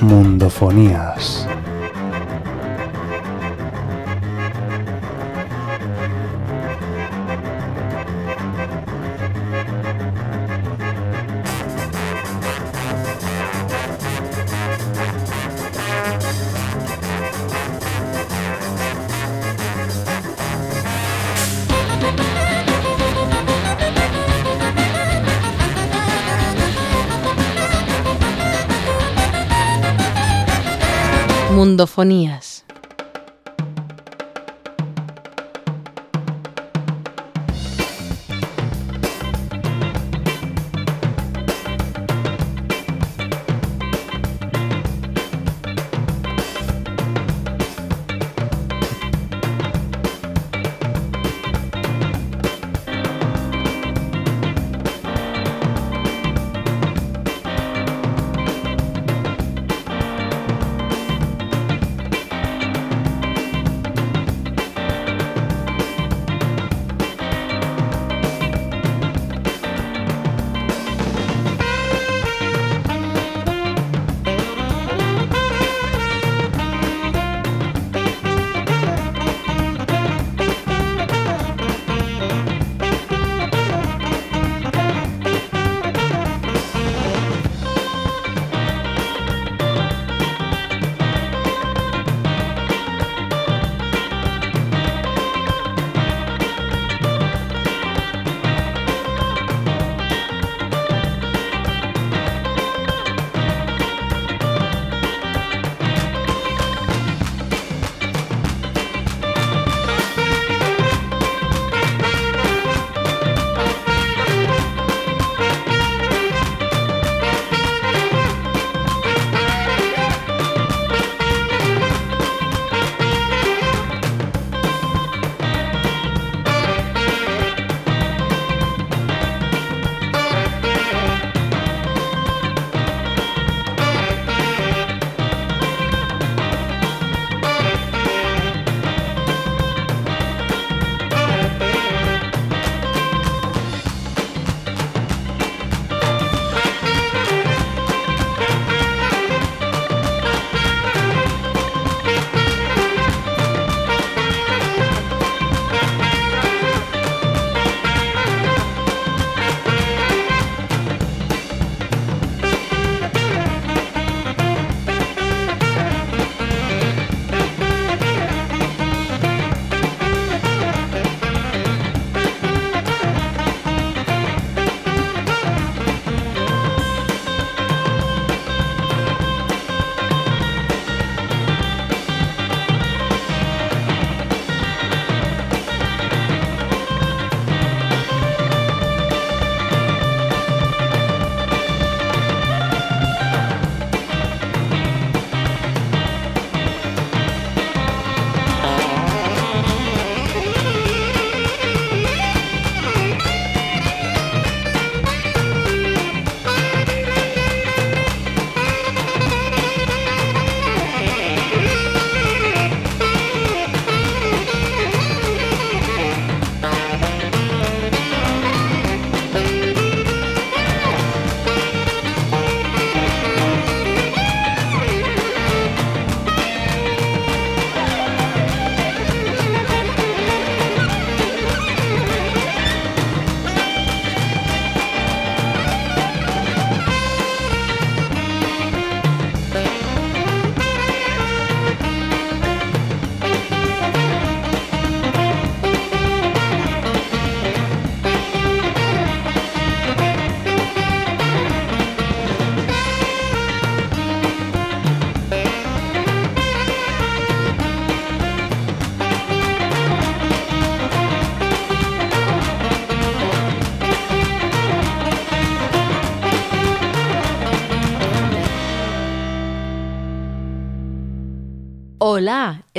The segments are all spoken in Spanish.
Mundofonías. Mundofonías.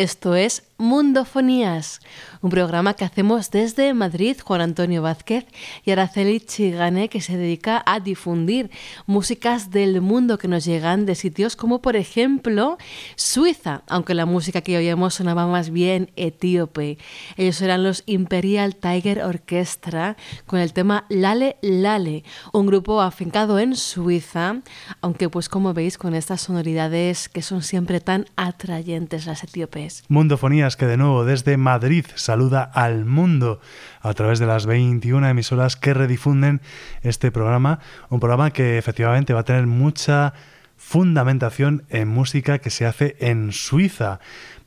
Esto es Mundofonías, un programa que hacemos desde Madrid, Juan Antonio Vázquez y Araceli Chigane, que se dedica a difundir músicas del mundo que nos llegan de sitios como, por ejemplo, Suiza, aunque la música que oíamos sonaba más bien etíope. Ellos eran los Imperial Tiger Orchestra con el tema Lale Lale, un grupo afincado en Suiza, aunque pues como veis con estas sonoridades que son siempre tan atrayentes las etíopes. Mundofonías que de nuevo desde Madrid saluda al mundo a través de las 21 emisoras que redifunden este programa, un programa que efectivamente va a tener mucha fundamentación en música que se hace en Suiza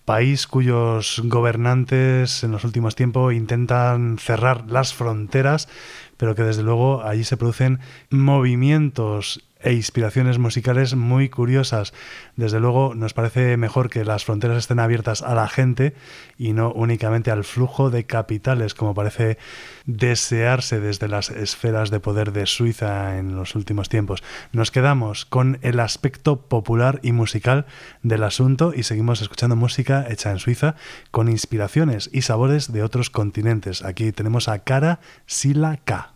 país cuyos gobernantes en los últimos tiempos intentan cerrar las fronteras, pero que desde luego allí se producen movimientos e inspiraciones musicales muy curiosas. Desde luego nos parece mejor que las fronteras estén abiertas a la gente y no únicamente al flujo de capitales, como parece desearse desde las esferas de poder de Suiza en los últimos tiempos. Nos quedamos con el aspecto popular y musical del asunto y seguimos escuchando música hecha en Suiza con inspiraciones y sabores de otros continentes. Aquí tenemos a Cara Sila K.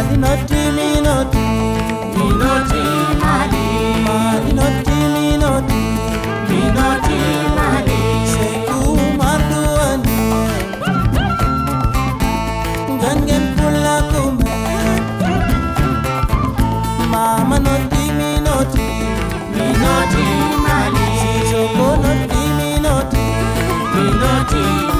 Noti minoti, minoti mali minoti. minoti mali Seku marduani, gangen pula kume. Mama noti minoti, minoti mali noti minoti. minoti Mali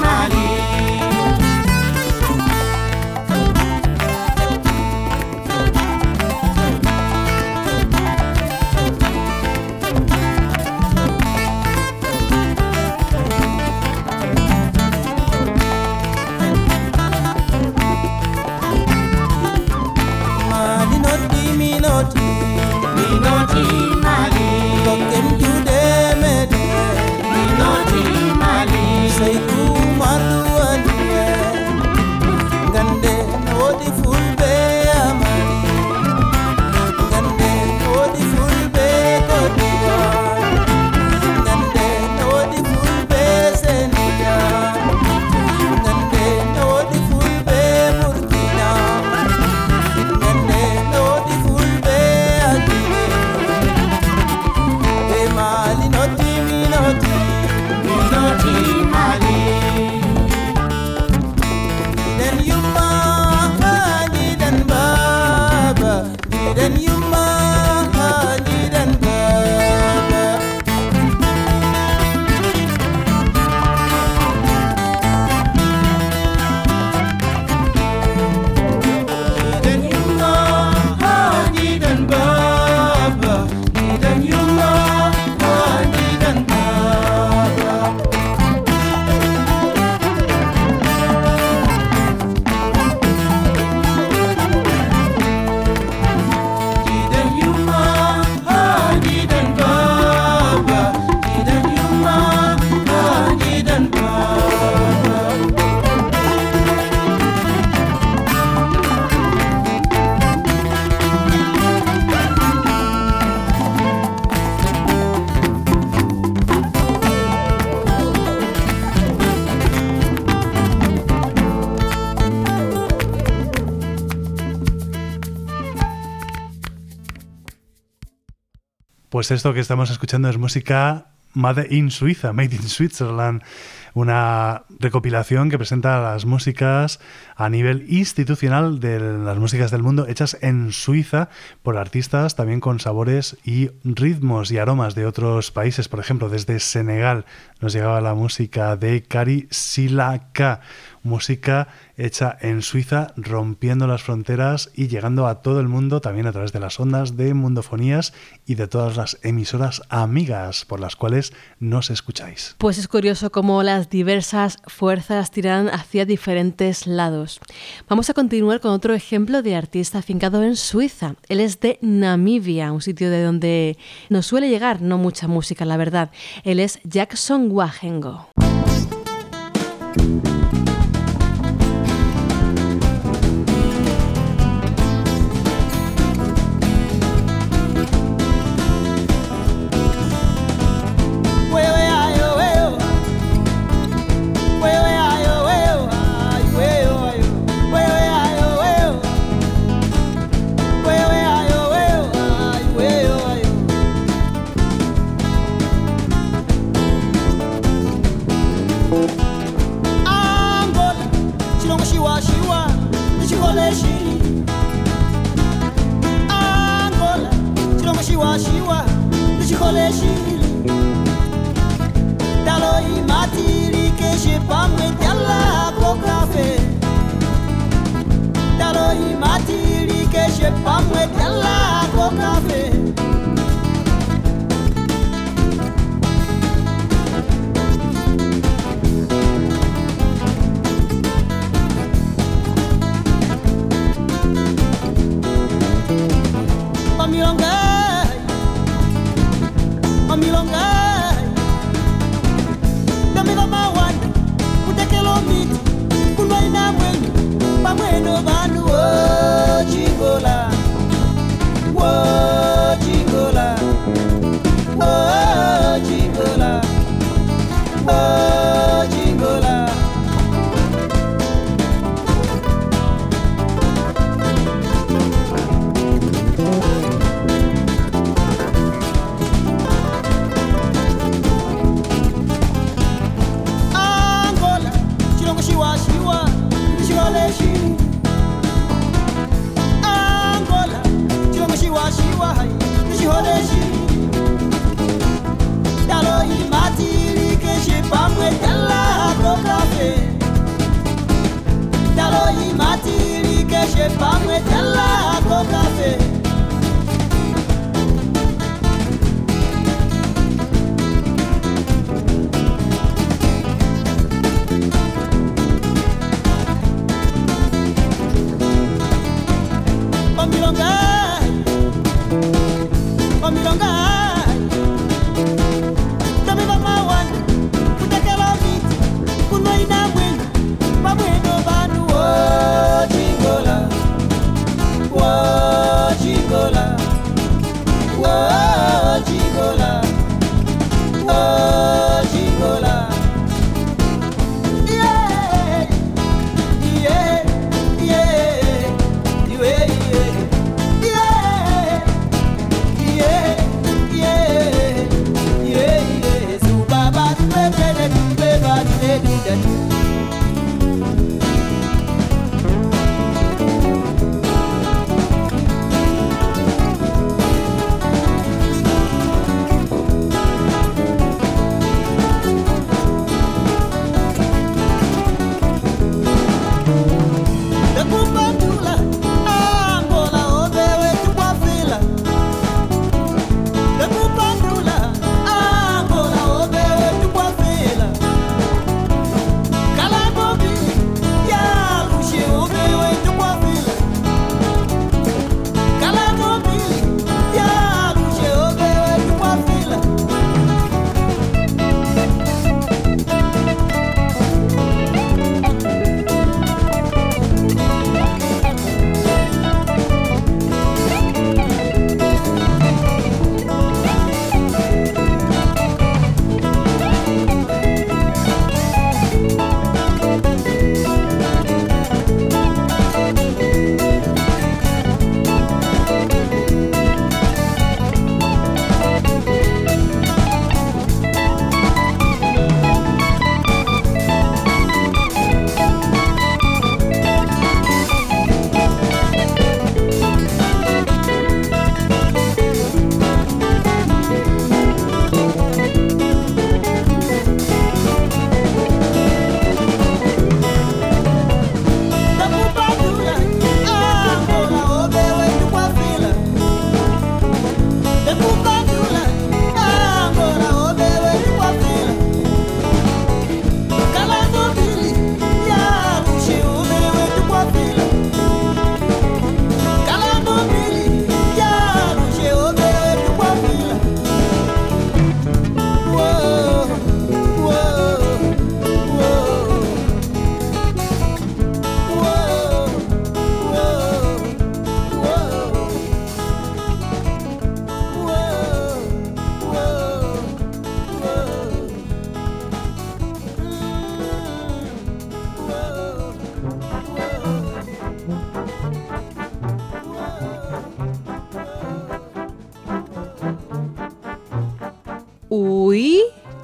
Pues esto que estamos escuchando es música Made in Suiza, Made in Switzerland, una recopilación que presenta las músicas a nivel institucional de las músicas del mundo hechas en Suiza por artistas también con sabores y ritmos y aromas de otros países. Por ejemplo, desde Senegal nos llegaba la música de Kari Silaka, música hecha en Suiza, rompiendo las fronteras y llegando a todo el mundo también a través de las ondas de mundofonías y de todas las emisoras amigas por las cuales nos escucháis. Pues es curioso cómo las diversas fuerzas tiran hacia diferentes lados. Vamos a continuar con otro ejemplo de artista afincado en Suiza. Él es de Namibia, un sitio de donde nos suele llegar no mucha música, la verdad. Él es Jackson Wagengo. Bangwe Jalla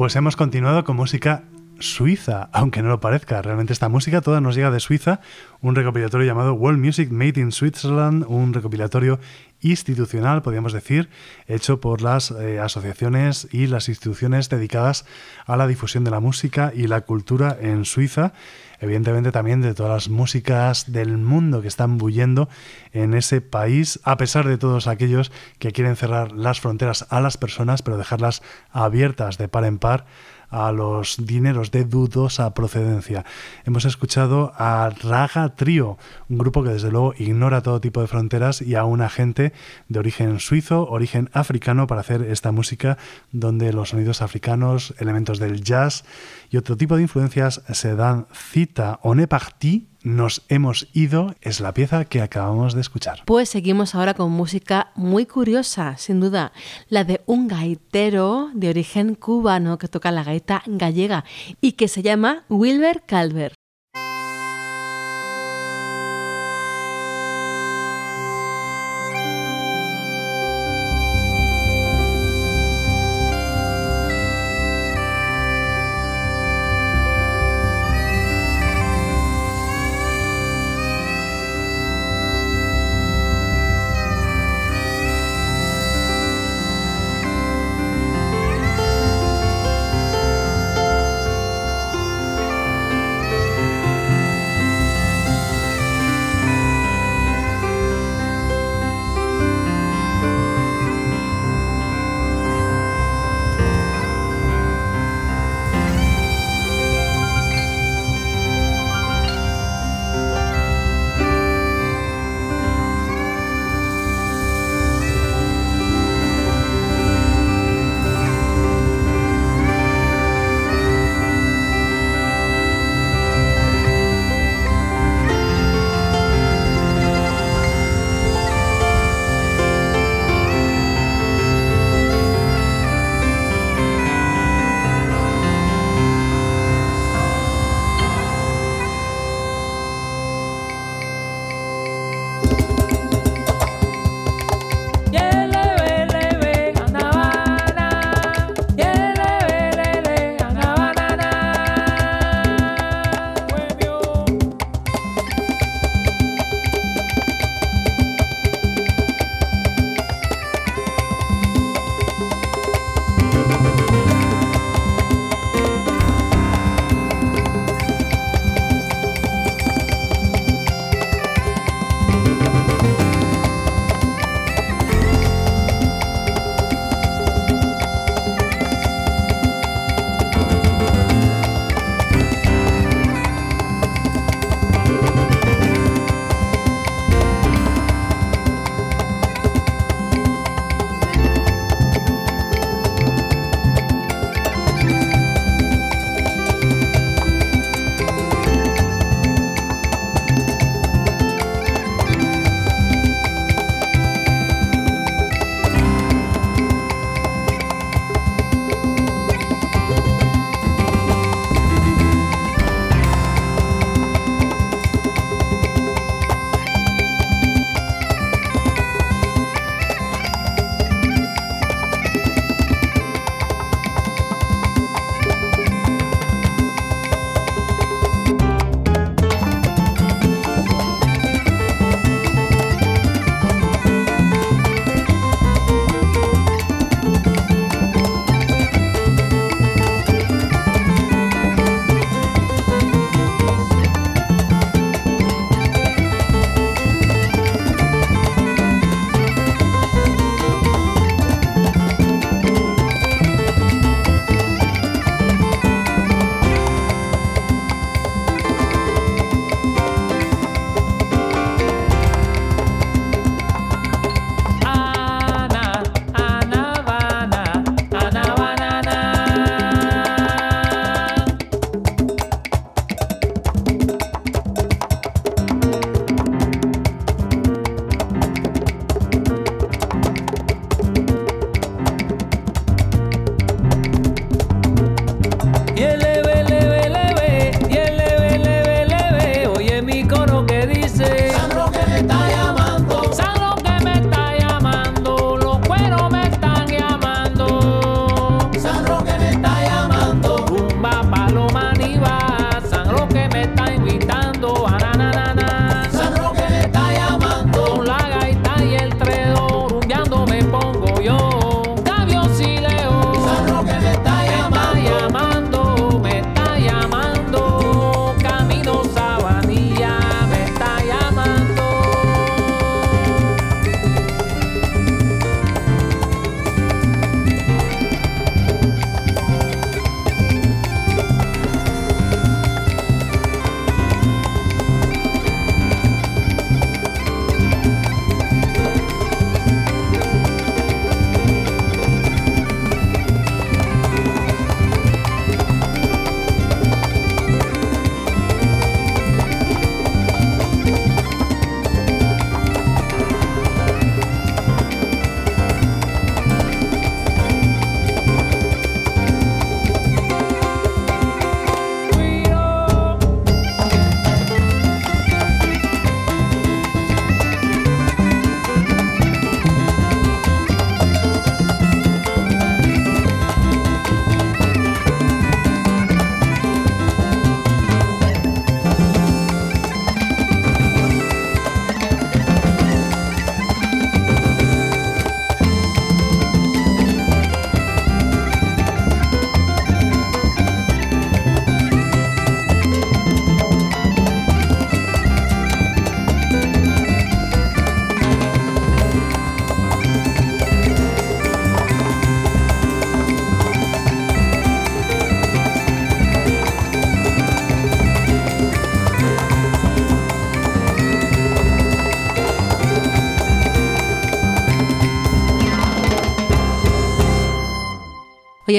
Pues hemos continuado con música suiza, aunque no lo parezca. Realmente esta música toda nos llega de Suiza, un recopilatorio llamado World Music Made in Switzerland, un recopilatorio institucional, podríamos decir, hecho por las eh, asociaciones y las instituciones dedicadas a la difusión de la música y la cultura en Suiza, evidentemente también de todas las músicas del mundo que están bullendo en ese país, a pesar de todos aquellos que quieren cerrar las fronteras a las personas, pero dejarlas abiertas de par en par a los dineros de dudosa procedencia. Hemos escuchado a Raga Trio, un grupo que desde luego ignora todo tipo de fronteras y a una gente de origen suizo, origen africano para hacer esta música donde los sonidos africanos, elementos del jazz y otro tipo de influencias se dan cita. On est parti nos hemos ido es la pieza que acabamos de escuchar. Pues seguimos ahora con música muy curiosa, sin duda, la de un gaitero de origen cubano que toca la gaita gallega y que se llama Wilber Calver.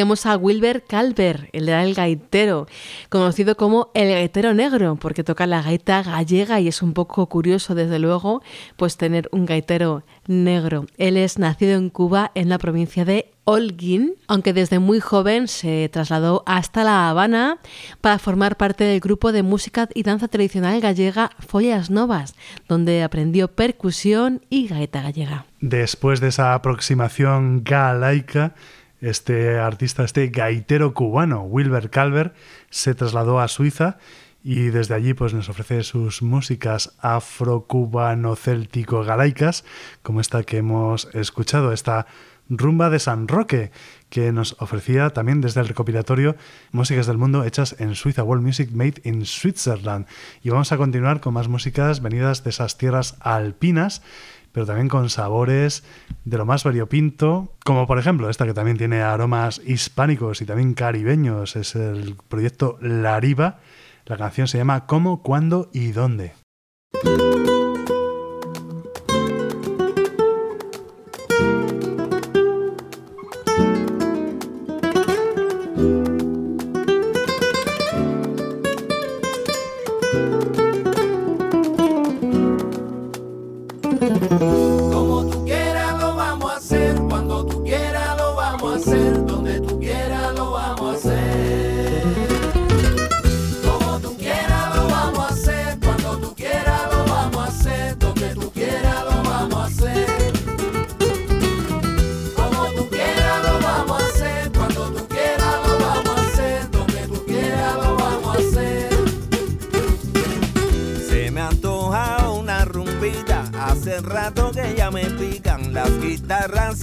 Oíamos a Wilber Calver, el era gaitero, conocido como el gaitero negro, porque toca la gaita gallega y es un poco curioso, desde luego, pues tener un gaitero negro. Él es nacido en Cuba, en la provincia de Holguín, aunque desde muy joven se trasladó hasta La Habana para formar parte del grupo de música y danza tradicional gallega Follas Novas, donde aprendió percusión y gaita gallega. Después de esa aproximación galaica, este artista, este gaitero cubano, Wilber Calver, se trasladó a Suiza y desde allí pues, nos ofrece sus músicas afro-cubano-céltico-galaicas, como esta que hemos escuchado, esta rumba de San Roque, que nos ofrecía también desde el recopilatorio Músicas del Mundo hechas en Suiza, World Music Made in Switzerland. Y vamos a continuar con más músicas venidas de esas tierras alpinas pero también con sabores de lo más variopinto, como por ejemplo esta que también tiene aromas hispánicos y también caribeños, es el proyecto La Riva. La canción se llama ¿Cómo, cuándo y dónde?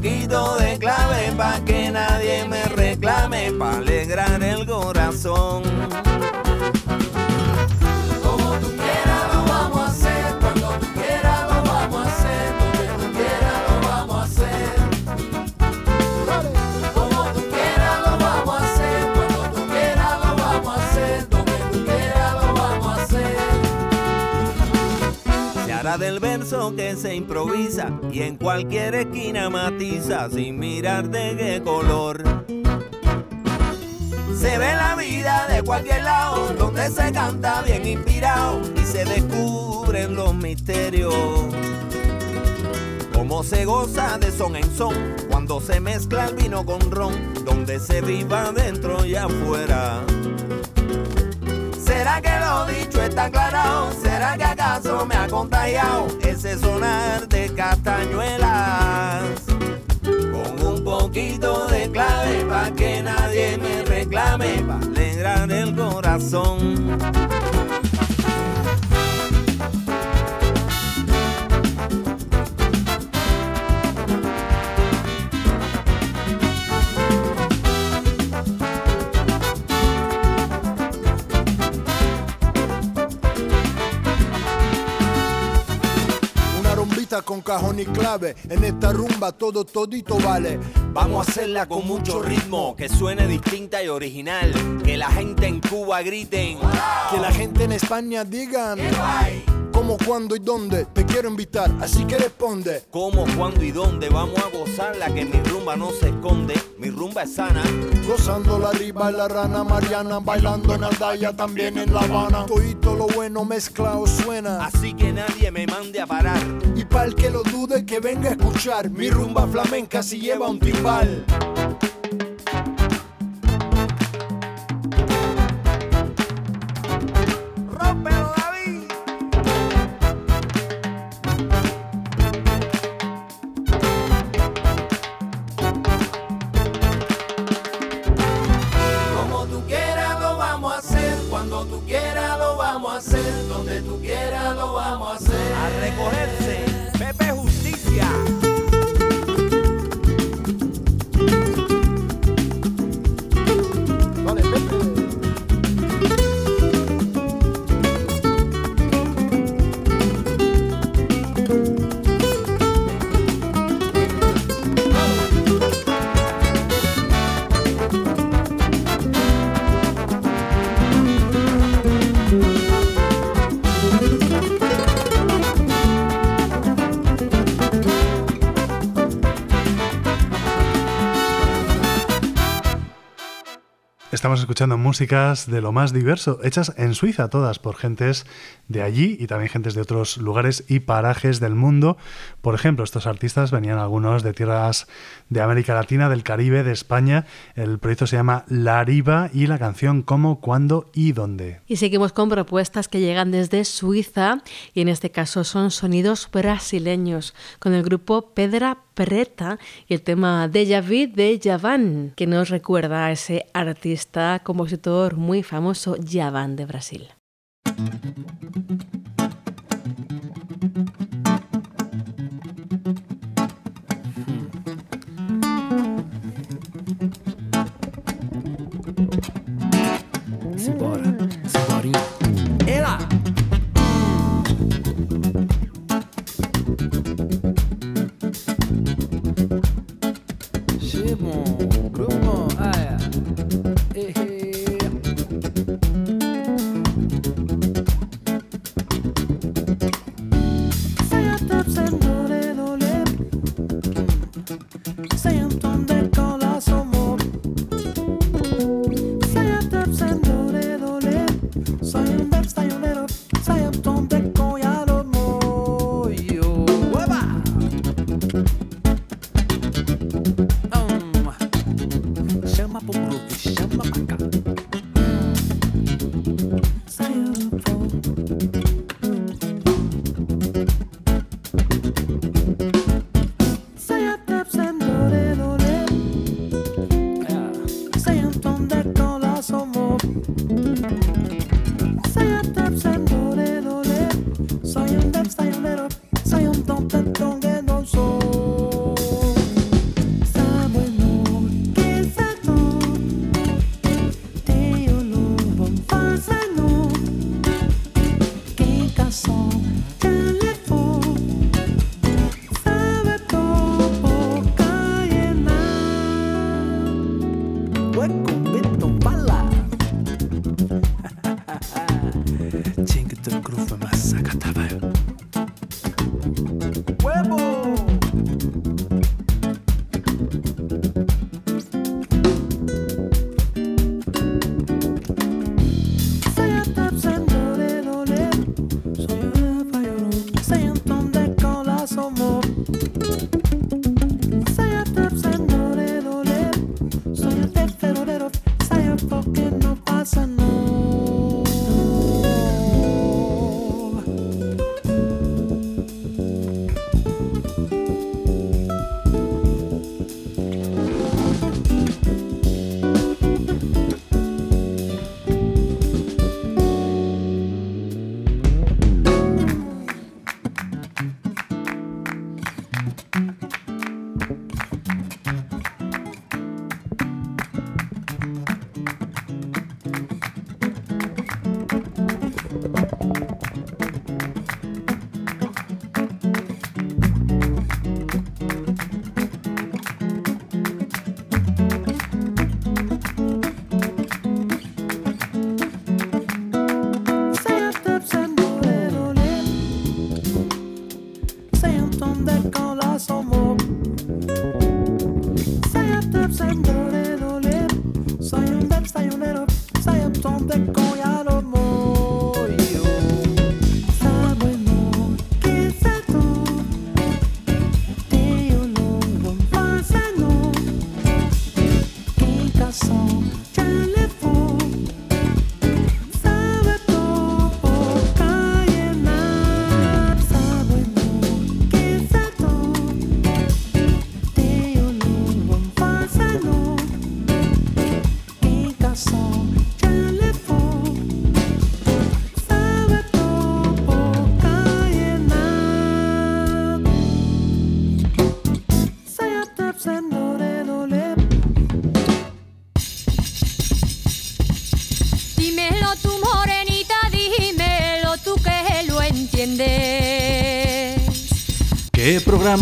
poquito de clave pa' que nadie me reclame, pa' alegrar el corazón. Verso que se improvisa y en cualquier esquina matiza sin mirar de qué color. Se ve la vida de cualquier lado, donde se canta bien inspirado y se descubren los misterios. Cómo se goza de son en son cuando se mezcla el vino con ron, donde se viva dentro y afuera. ¿Será que lo dicho está aclarado? ¿Será que acaso me ha contagiado ese sonar de castañuelas? Con un poquito de clave para que nadie me reclame, para alegrar el corazón. Con cajón y clave. En esta rumba todo todito vale. Vamos a hacerla con mucho ritmo, que suene distinta y original. Que la gente en Cuba griten. Que la gente en España digan. ¿Cómo, cuándo y dónde? Te quiero invitar, así que responde. ¿Cómo, cuándo y dónde? Vamos a gozarla, que mi rumba no se esconde. Mi rumba es sana. Gozando la riba y la rana Mariana, bailando en Aldaya, también en La Habana. Todito lo bueno mezclado suena. Así que nadie me mande a parar. Y para el que lo dude, que venga a escuchar. Mi rumba flamenca si lleva un timbal. Estamos escuchando músicas de lo más diverso, hechas en Suiza todas por gentes de allí y también gentes de otros lugares y parajes del mundo. Por ejemplo, estos artistas venían algunos de tierras de América Latina, del Caribe, de España. El proyecto se llama La Riva y la canción Cómo, Cuándo y Dónde. Y seguimos con propuestas que llegan desde Suiza y en este caso son sonidos brasileños con el grupo Pedra Preta y el tema Deja de Javan, que nos recuerda a ese artista, compositor muy famoso Javan de Brasil. Simbora, down.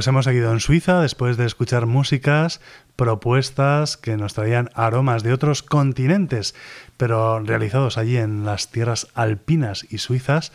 Pues hemos seguido en Suiza después de escuchar músicas, propuestas que nos traían aromas de otros continentes, pero realizados allí en las tierras alpinas y suizas.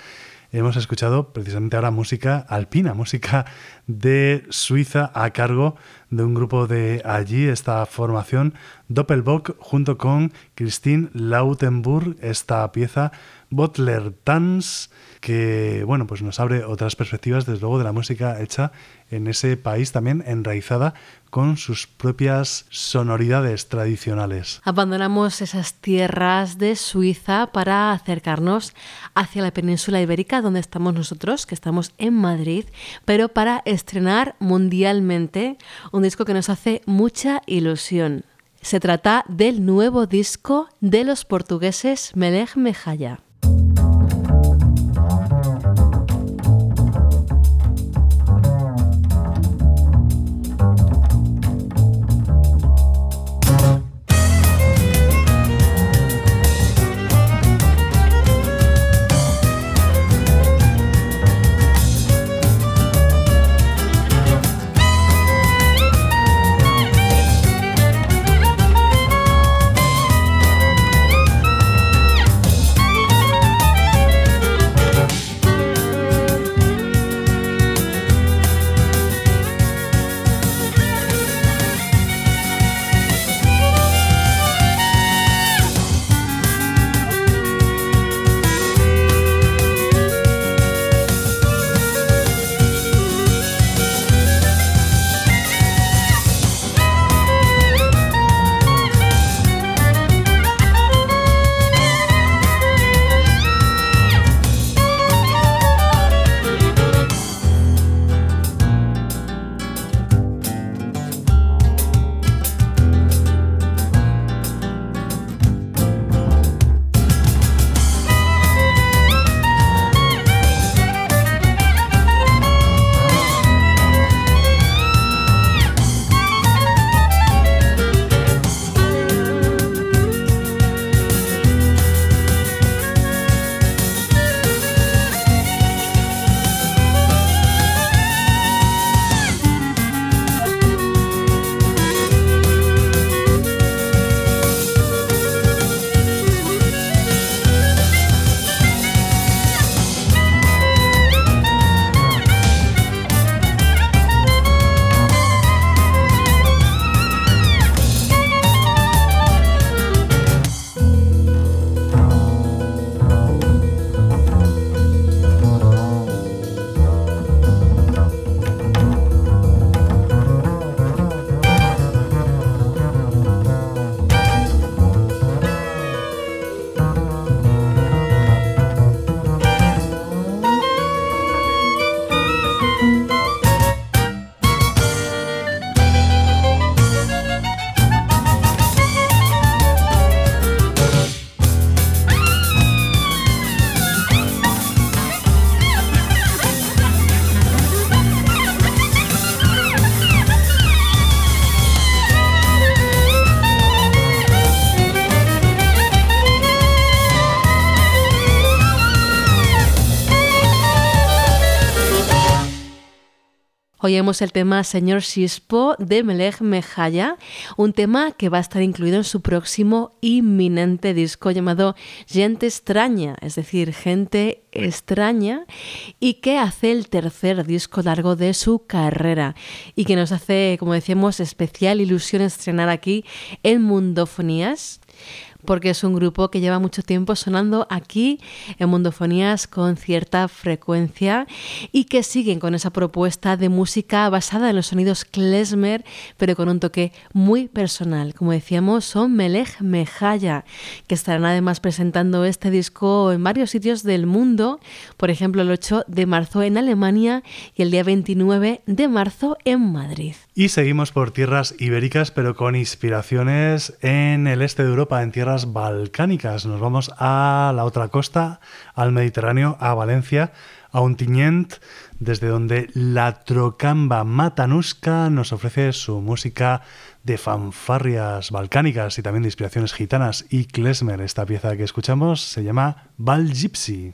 Hemos escuchado precisamente ahora música alpina, música de Suiza a cargo de un grupo de allí, esta formación Doppelbock, junto con Christine Lautenburg, esta pieza Butler Tanz que bueno, pues nos abre otras perspectivas desde luego de la música hecha en ese país también enraizada con sus propias sonoridades tradicionales. Abandonamos esas tierras de Suiza para acercarnos hacia la península ibérica donde estamos nosotros, que estamos en Madrid, pero para estrenar mundialmente un disco que nos hace mucha ilusión. Se trata del nuevo disco de los portugueses Melech Mejaya. Oímos el tema Señor Sispo de Melech Mejaya, un tema que va a estar incluido en su próximo inminente disco llamado Gente Extraña, es decir, Gente Extraña, y que hace el tercer disco largo de su carrera y que nos hace, como decíamos, especial ilusión estrenar aquí en Mundofonías porque es un grupo que lleva mucho tiempo sonando aquí en Mundofonías con cierta frecuencia y que siguen con esa propuesta de música basada en los sonidos klezmer, pero con un toque muy personal. Como decíamos, son Melech Mejaya, que estarán además presentando este disco en varios sitios del mundo, por ejemplo el 8 de marzo en Alemania y el día 29 de marzo en Madrid. Y seguimos por tierras ibéricas, pero con inspiraciones en el este de Europa, en tierras balcánicas. Nos vamos a la otra costa, al Mediterráneo, a Valencia, a Ontinyent, desde donde la Trocamba Matanuska nos ofrece su música de fanfarrias balcánicas y también de inspiraciones gitanas y klezmer. Esta pieza que escuchamos se llama Val Gypsy.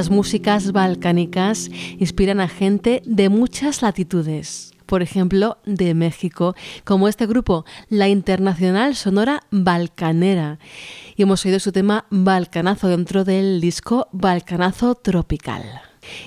Las músicas balcánicas inspiran a gente de muchas latitudes. Por ejemplo, de México, como este grupo, la Internacional Sonora Balcanera. Y hemos oído su tema Balcanazo dentro del disco Balcanazo Tropical.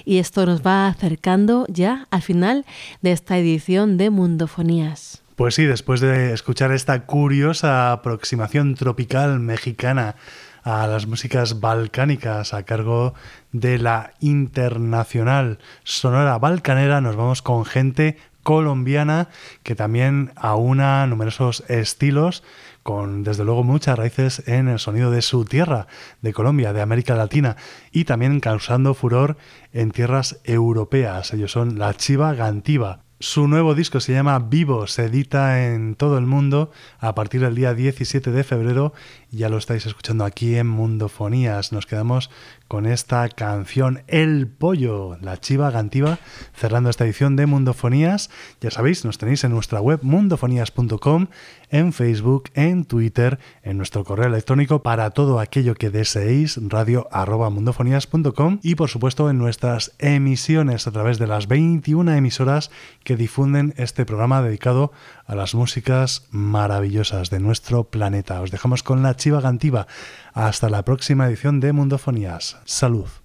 Y esto nos va acercando ya al final de esta edición de Mundofonías. Pues sí, después de escuchar esta curiosa aproximación tropical mexicana a las músicas balcánicas a cargo de la internacional sonora balcanera, nos vamos con gente colombiana que también aúna numerosos estilos con desde luego muchas raíces en el sonido de su tierra, de Colombia, de América Latina, y también causando furor en tierras europeas. Ellos son la Chiva Gantiva. Su nuevo disco se llama Vivo, se edita en todo el mundo a partir del día 17 de febrero. Ya lo estáis escuchando aquí en Mundofonías. Nos quedamos con esta canción El Pollo, la chiva gantiva, cerrando esta edición de Mundofonías. Ya sabéis, nos tenéis en nuestra web mundofonías.com, en Facebook, en Twitter, en nuestro correo electrónico para todo aquello que deseéis, radio arroba mundofonías.com y por supuesto en nuestras emisiones a través de las 21 emisoras que difunden este programa dedicado a las músicas maravillosas de nuestro planeta. Os dejamos con la chiva gantiva. Hasta la próxima edición de Mundofonías. Salud.